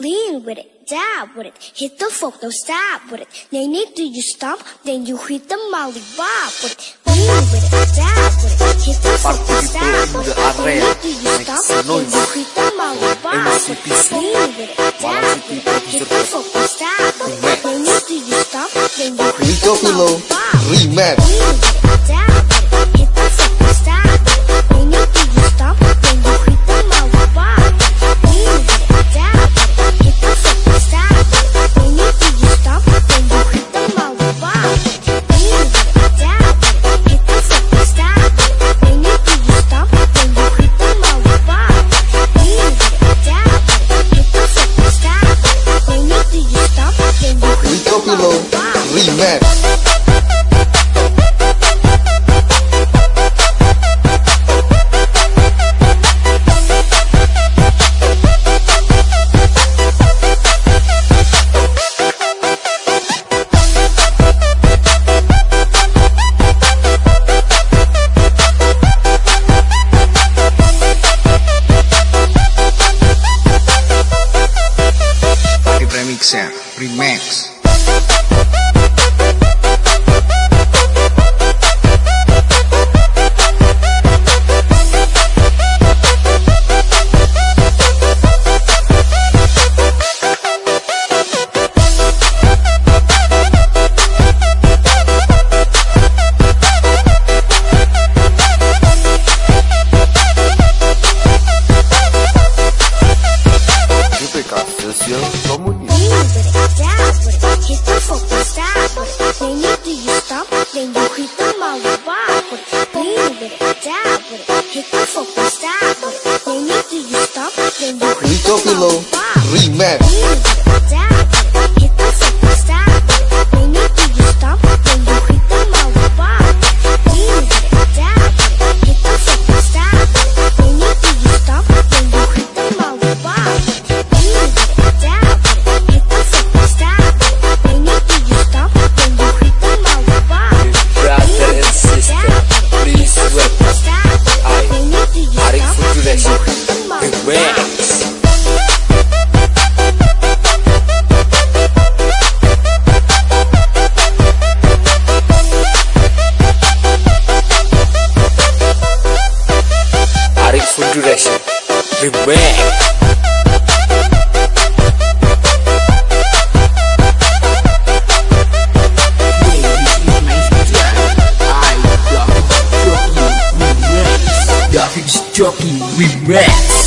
Lean with it, dab with it, hit the folk, no stab with it. Nae, nae, do you stomp? Then you hit the molly bob with it. Lean with it, dab with it, hit the folk, no stab with it. Nae, nae, do you stomp? Then you hit the molly bob with it. Lean with it, dab with it, hit the folk, no stab with it. Nae, nae, do you stomp? Then you hit the molly bob with it. Lean with it, dab Mixer Remix. Junto Pillow Remix. body flip through that shit. Big racks. Body bem. Jockey rats